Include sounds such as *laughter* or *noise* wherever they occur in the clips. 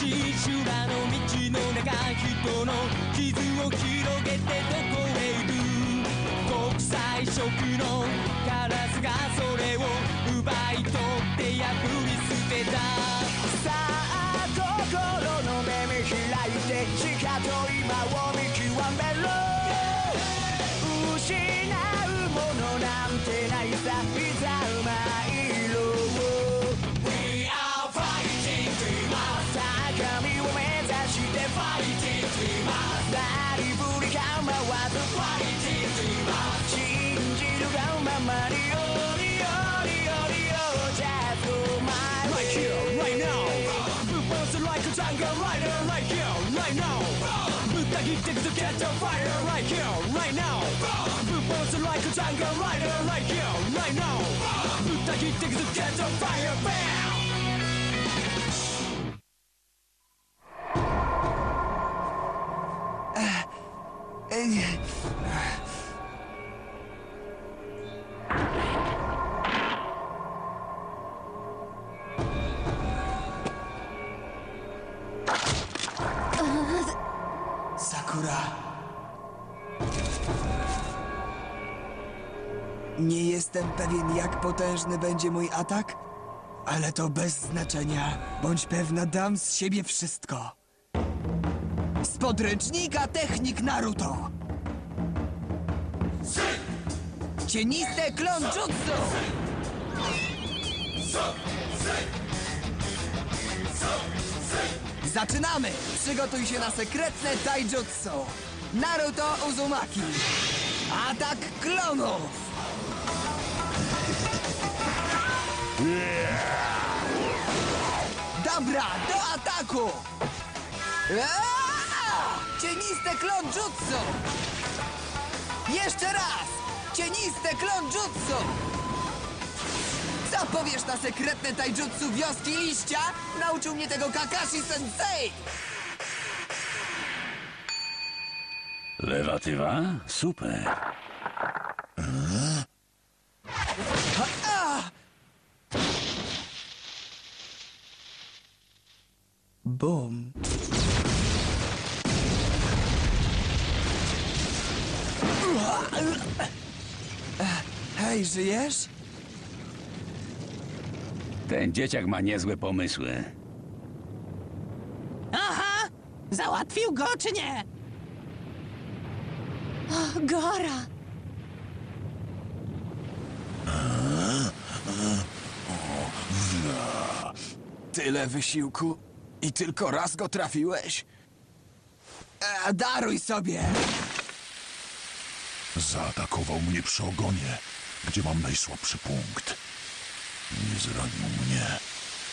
し修羅の道の中人の傷を広げてどこへ行く。国際色のカラスがそれを奪い取って破り捨てた。さあ心の目見開いて地下と今を見極め。addicted to get the fire right here, right now. Boom! Blue balls like a jungle rider right here, right now. Blue that you think to get the fire, bam! Pewien, jak potężny będzie mój atak, ale to bez znaczenia. Bądź pewna, dam z siebie wszystko. Z podręcznika technik Naruto. Cieniste klon jutsu. Zaczynamy! Przygotuj się na sekretne taijutsu. Naruto Uzumaki. Atak klonów! Dobra, do ataku! Cieniste klon jutsu! Jeszcze raz! Cieniste klon jutsu! Co powiesz na sekretne taijutsu wioski liścia? Nauczył mnie tego Kakashi Sensei! Lewatywa? Super. Bum. Hej, żyjesz? Ten dzieciak ma niezłe pomysły. Aha! Załatwił go, czy nie? Gora! Tyle wysiłku i tylko raz go trafiłeś? E, daruj sobie! Zaatakował mnie przy ogonie, gdzie mam najsłabszy punkt. Nie zranił mnie,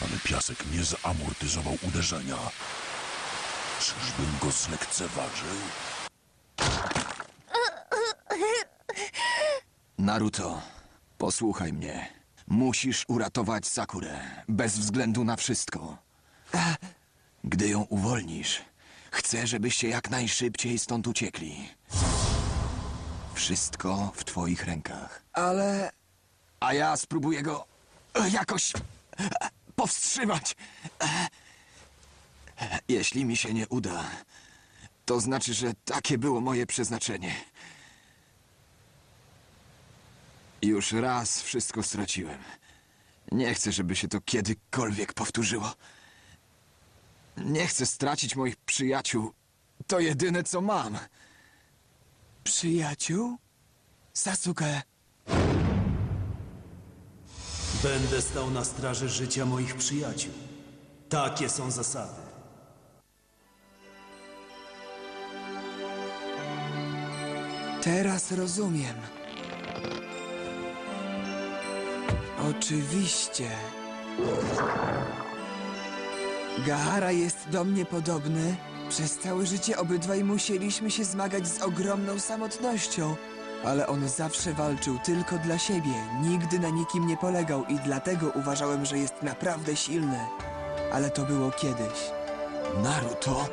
ale piasek nie zamortyzował uderzenia. Czyżbym go zlekceważył? Naruto, posłuchaj mnie. Musisz uratować Sakurę, bez względu na wszystko. Gdy ją uwolnisz, chcę, żebyście jak najszybciej stąd uciekli. Wszystko w twoich rękach. Ale A ja spróbuję go e, jakoś e, powstrzymać. E, Jeśli mi się nie uda, to znaczy, że takie było moje przeznaczenie. Już raz wszystko straciłem. Nie chcę, żeby się to kiedykolwiek powtórzyło. Nie chcę stracić moich przyjaciół. To jedyne, co mam. przyjaciół? Sasuke, Będę stał na straży życia moich przyjaciół. Takie są zasady. teraz rozumiem. Oczywiście. Gahara jest do mnie podobny. Przez całe życie obydwaj musieliśmy się zmagać z ogromną samotnością. Ale on zawsze walczył tylko dla siebie, nigdy na nikim nie polegał i dlatego uważałem, że jest naprawdę silny. Ale to było kiedyś. Naruto?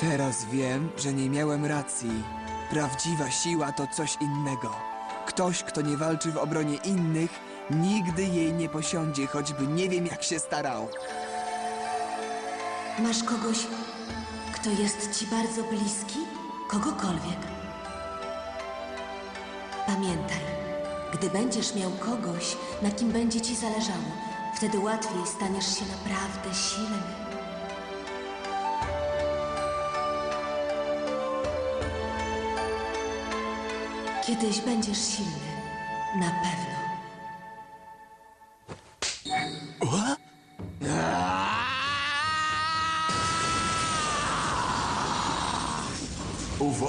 Teraz wiem, że nie miałem racji. Prawdziwa siła to coś innego. Ktoś, kto nie walczy w obronie innych, nigdy jej nie posiądzie, choćby nie wiem jak się starał. Masz kogoś, kto jest ci bardzo bliski? Kogokolwiek. Pamiętaj, gdy będziesz miał kogoś, na kim będzie ci zależało, wtedy łatwiej staniesz się naprawdę silny. Kiedyś będziesz silny, na pewno.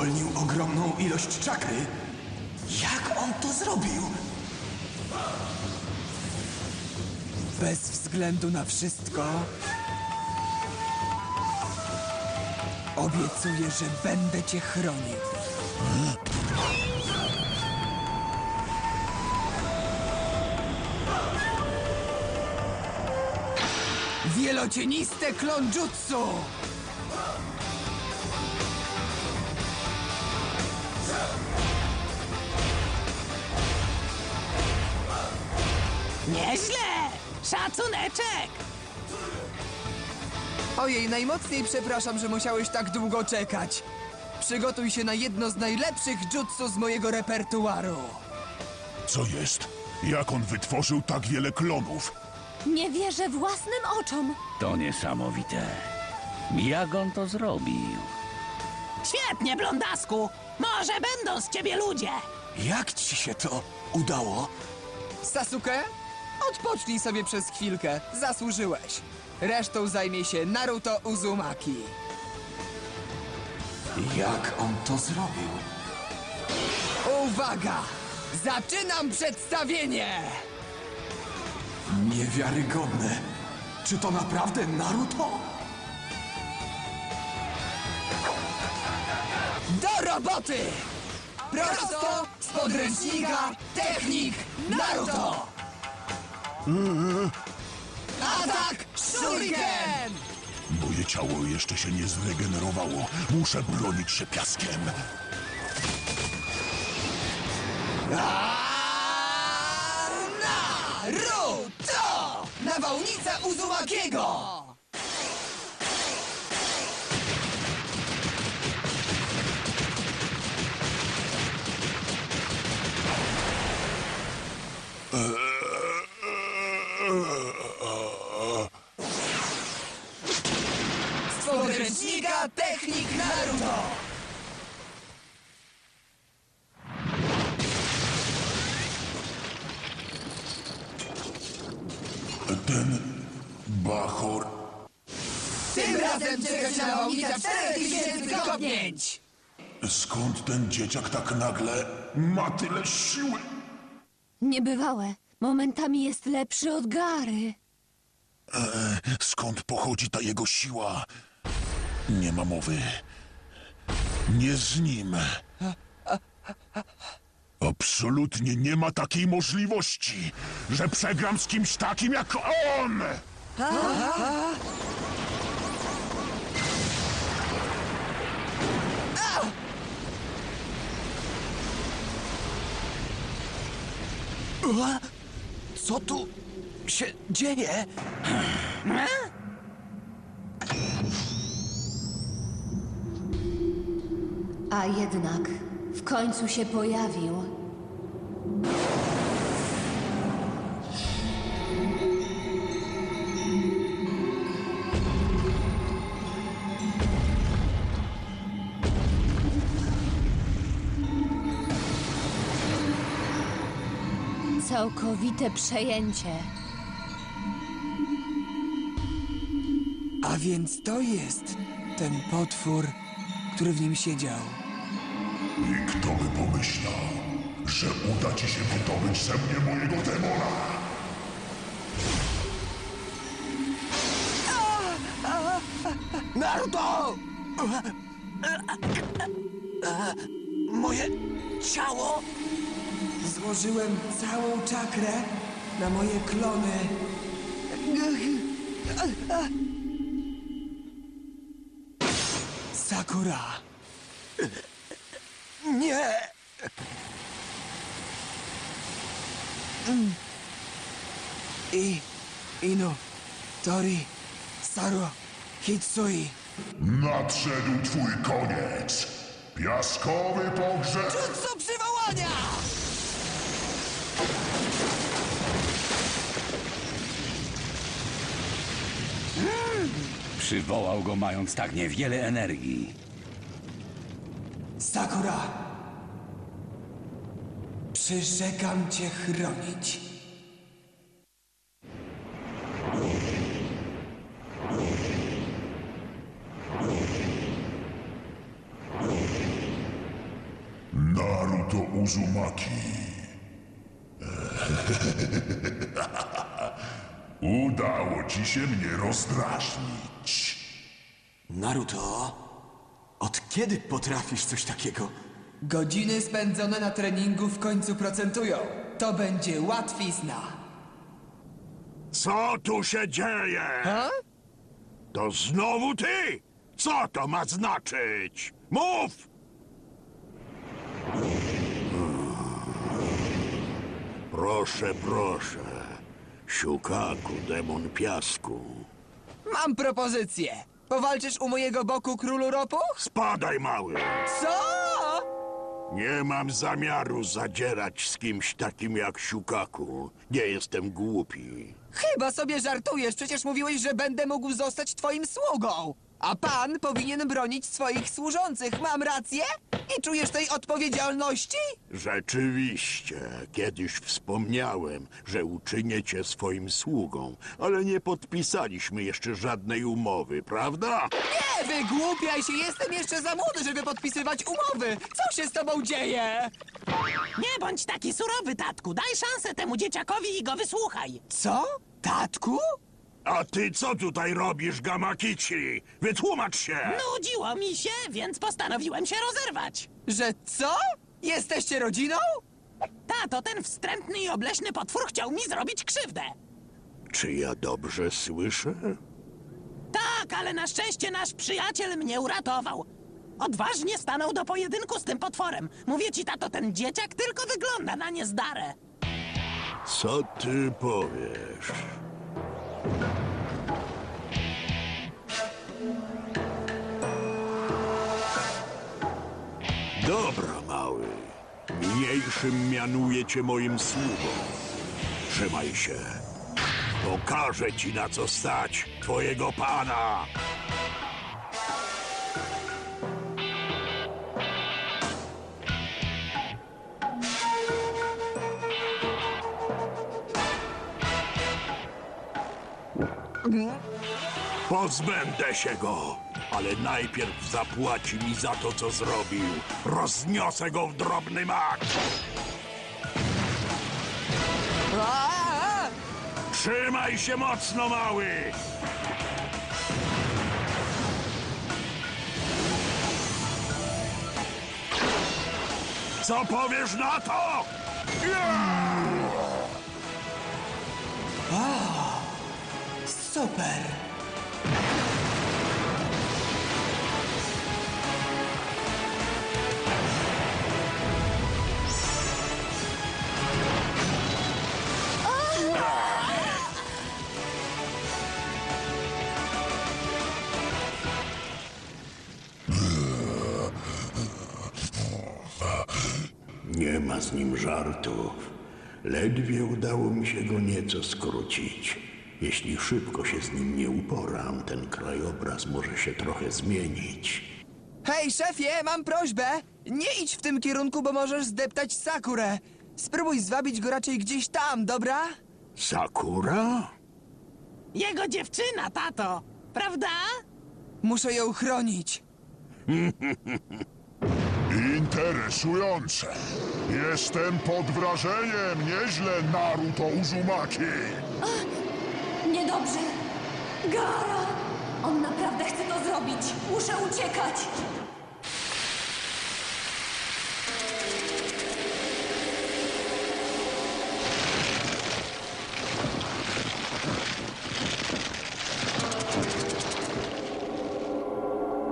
Uwolnił ogromną ilość czakry. Jak on to zrobił? Bez względu na wszystko. Obiecuję, że będę cię chronił. Wielocieniste klonjutsu! Nieźle! Szacuneczek! Ojej, najmocniej przepraszam, że musiałeś tak długo czekać. Przygotuj się na jedno z najlepszych jutsu z mojego repertuaru. Co jest? Jak on wytworzył tak wiele klonów? Nie wierzę własnym oczom. To niesamowite. Jak on to zrobił? Świetnie, blondasku! Może będą z ciebie ludzie! Jak ci się to udało? Sasuke, odpocznij sobie przez chwilkę. Zasłużyłeś. Resztą zajmie się Naruto Uzumaki. Jak on to zrobił? Uwaga! Zaczynam przedstawienie! Niewiarygodne. Czy to naprawdę Naruto? Do roboty! Prosto z podręcznika Technik Naruto! Atak Shuriken! Moje ciało jeszcze się nie zregenerowało. Muszę bronić się piaskiem. Naruto! Nawałnica Uzumakiego! Z podręcznika Technik Naruto! Ten Bachor Tym razem czeka się nawałnica 4000 kopnięć! Skąd ten dzieciak tak nagle ma tyle siły? Niebywałe. Momentami jest lepszy od Gary. Skąd pochodzi ta jego siła? Nie ma mowy. Nie z nim. Absolutnie nie ma takiej możliwości, że przegram z kimś takim jak on! Co tu się dzieje? A jednak w końcu się pojawił. Całkowite przejęcie. A więc to jest ten potwór, który w nim siedział. I kto by pomyślał, że uda ci się wydobyć ze mnie mojego demona? Naruto! Moje ciało? Złożyłem całą czakrę na moje klony. Sakura. Nie! I... Inu... Tori... Saro... Hitsui... Nadszedł twój koniec. Piaskowy pogrzeb. Co przywołania? Przywołał go mając tak niewiele energii. Sakura! Przyrzekam cię chronić. Naruto Uzumaki. *laughs* Udało ci się mnie rozdrażnić. Naruto, od kiedy potrafisz coś takiego? Godziny spędzone na treningu w końcu procentują. To będzie łatwizna. Co tu się dzieje? A? To znowu ty? Co to ma znaczyć? Mów! Proszę, proszę. Siukaku, demon piasku. Mam propozycję. Powalczysz u mojego boku, królu ropuch? Spadaj, mały. Co? Nie mam zamiaru zadzierać z kimś takim jak Siukaku. Nie jestem głupi. Chyba sobie żartujesz, przecież mówiłeś, że będę mógł zostać twoim sługą. A pan powinien bronić swoich służących, mam rację? I czujesz tej odpowiedzialności? Rzeczywiście, kiedyś wspomniałem, że uczynię cię swoim sługą, ale nie podpisaliśmy jeszcze żadnej umowy, prawda? Nie wygłupiaj się, jestem jeszcze za młody, żeby podpisywać umowy. Co się z tobą dzieje? Nie bądź taki surowy, tatku. Daj szansę temu dzieciakowi i go wysłuchaj. Co? Tatku? A ty co tutaj robisz, Gamakici? Wytłumacz się! Nudziło mi się, więc postanowiłem się rozerwać. Że co? Jesteście rodziną? Tato, ten wstrętny i obleśny potwór chciał mi zrobić krzywdę. Czy ja dobrze słyszę? Tak, ale na szczęście nasz przyjaciel mnie uratował. Odważnie stanął do pojedynku z tym potworem. Mówię ci, tato, ten dzieciak tylko wygląda na niezdarę. Co ty powiesz? Niniejszym mianuję cię moim sługą. Trzymaj się. Pokażę ci na co stać twojego pana. Pozbędę się go, ale najpierw zapłaci mi za to, co zrobił. Rozniosę go w drobny mak. Trzymaj się mocno, mały! Co powiesz na to? Super. Nie ma z nim żartów. Ledwie udało mi się go nieco skrócić. Jeśli szybko się z nim nie uporam, ten krajobraz może się trochę zmienić. Hej, szefie, mam prośbę. Nie idź w tym kierunku, bo możesz zdeptać Sakurę. Spróbuj zwabić go raczej gdzieś tam, dobra? Sakura? Jego dziewczyna, tato. Prawda? Muszę ją chronić. *laughs* Interesujące. Jestem pod wrażeniem. Nieźle, Naruto Uzumaki. Niedobrze. Gara! On naprawdę chce to zrobić. Muszę uciekać.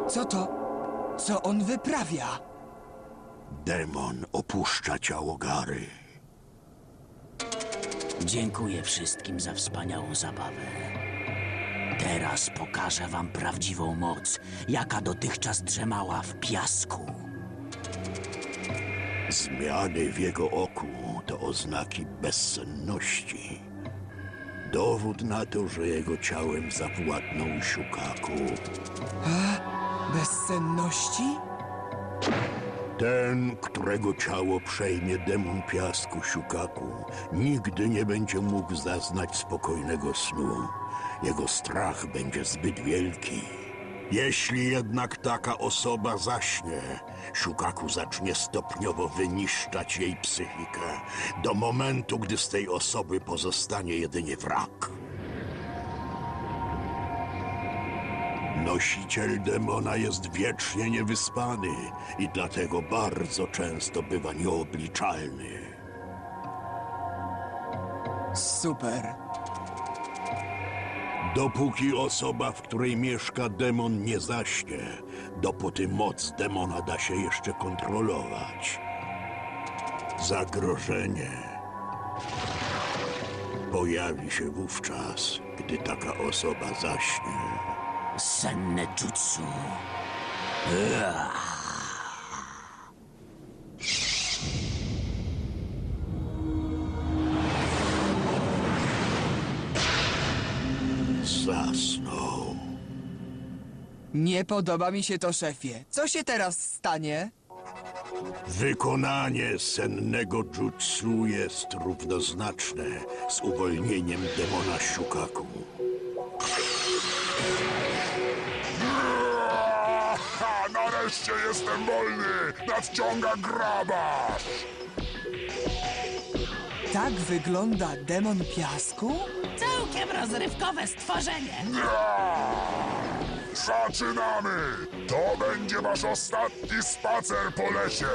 Co to? Co on wyprawia? Demon opuszcza ciało Gary. Dziękuję wszystkim za wspaniałą zabawę. Teraz pokażę wam prawdziwą moc, jaka dotychczas drzemała w piasku. Zmiany w jego oku to oznaki bezsenności. Dowód na to, że jego ciałem zawładnął Shukaku. Bezsenności? Ten, którego ciało przejmie demon piasku Shukaku, nigdy nie będzie mógł zaznać spokojnego snu. Jego strach będzie zbyt wielki. Jeśli jednak taka osoba zaśnie, Shukaku zacznie stopniowo wyniszczać jej psychikę, do momentu, gdy z tej osoby pozostanie jedynie wrak. Nosiciel demona jest wiecznie niewyspany i dlatego bardzo często bywa nieobliczalny. Super. Dopóki osoba, w której mieszka demon, nie zaśnie, dopóty moc demona da się jeszcze kontrolować. Zagrożenie pojawi się wówczas, gdy taka osoba zaśnie. Senne jutsu. Zasnął. Nie podoba mi się to, szefie. Co się teraz stanie? Wykonanie sennego jutsu jest równoznaczne z uwolnieniem demona Shukaku. Nareszcie jestem wolny! Nadciąga grabarz! Tak wygląda demon piasku? Całkiem rozrywkowe stworzenie. Zaczynamy! To będzie wasz ostatni spacer po lesie!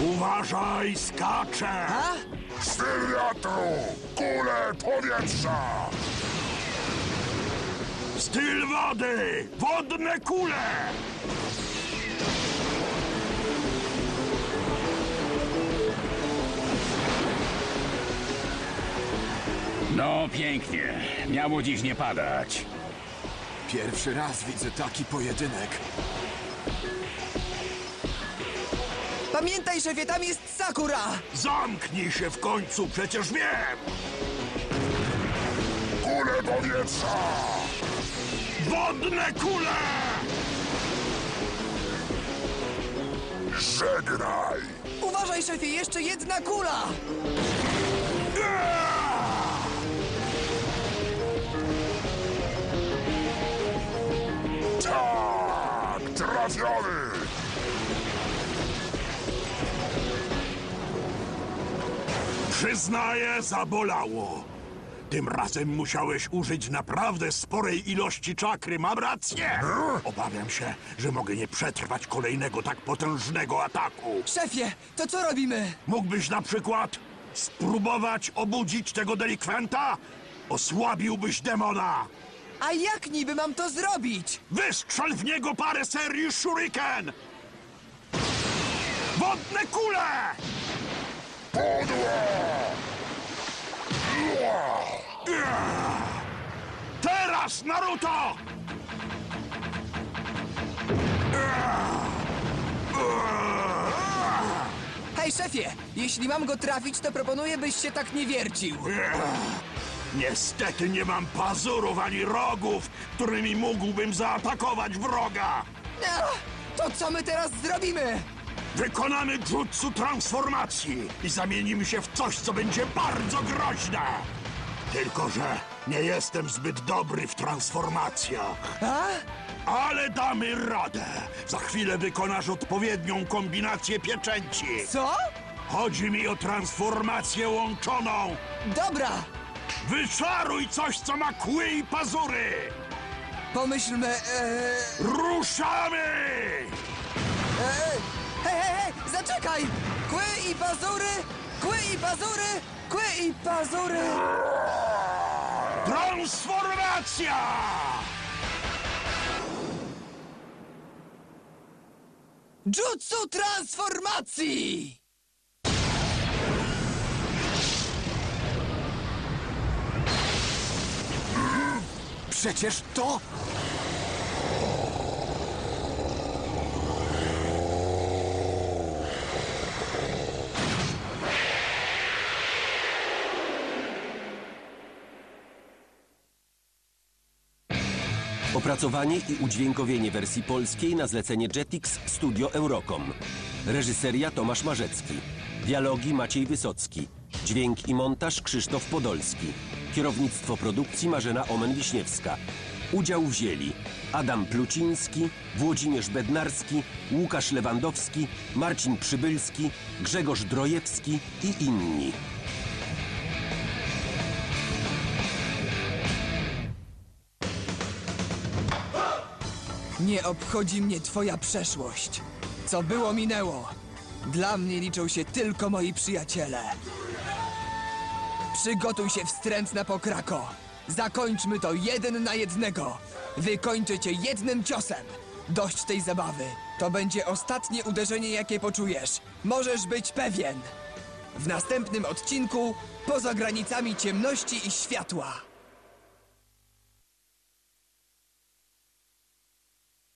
Uważaj, skacze! A? Styl wiatru! Kule powietrza! Styl wody! Wodne kule! No pięknie. Miało dziś nie padać. Pierwszy raz widzę taki pojedynek. Pamiętaj, szefie, tam jest Sakura! Zamknij się w końcu, przecież wiem! Kule powietrza! Wodne kule! Żegnaj! Uważaj, szefie, jeszcze jedna kula! Tak! Trafiony! Przyznaję, zabolało. Tym razem musiałeś użyć naprawdę sporej ilości czakry, mam rację? Obawiam się, że mogę nie przetrwać kolejnego tak potężnego ataku. Szefie, to co robimy? Mógłbyś na przykład spróbować obudzić tego delikwenta? Osłabiłbyś demona. A jak niby mam to zrobić? Wystrzel w niego parę serii shuriken! Wodne kule! Pudło! Teraz, Naruto! Hej, szefie, jeśli mam go trafić, to proponuję, byś się tak nie wiercił. Niestety nie mam pazurów ani rogów, którymi mógłbym zaatakować wroga. Ach, to co my teraz zrobimy? Wykonamy jutsu transformacji i zamienimy się w coś, co będzie bardzo groźne. Tylko, że nie jestem zbyt dobry w transformacjach. A? Ale damy radę. Za chwilę wykonasz odpowiednią kombinację pieczęci. Co? Chodzi mi o transformację łączoną. Dobra, Wyczaruj coś, co ma kły i pazury. pomyślmy... E, Ruszamy! e, hej, hej, hej, zaczekaj! Kły i pazury, kły i pazury, kły i pazury! Transformacja! Jutsu transformacji! Przecież to Opracowanie i udźwiękowienie wersji polskiej na zlecenie Jetix Studio Eurocom. Reżyseria Tomasz Marzecki. Dialogi Maciej Wysocki. Dźwięk i montaż Krzysztof Podolski. Kierownictwo produkcji Marzena Omen-Wiśniewska. Udział wzięli Adam Pluciński, Włodzimierz Bednarski, Łukasz Lewandowski, Marcin Przybylski, Grzegorz Drojewski i inni. Nie obchodzi mnie twoja przeszłość. Co było, minęło. Dla mnie liczą się tylko moi przyjaciele. Przygotuj się wstrętna pokrako. Zakończmy to jeden na jednego. Wykończę cię jednym ciosem. Dość tej zabawy. To będzie ostatnie uderzenie, jakie poczujesz. Możesz być pewien. W następnym odcinku poza granicami ciemności i światła.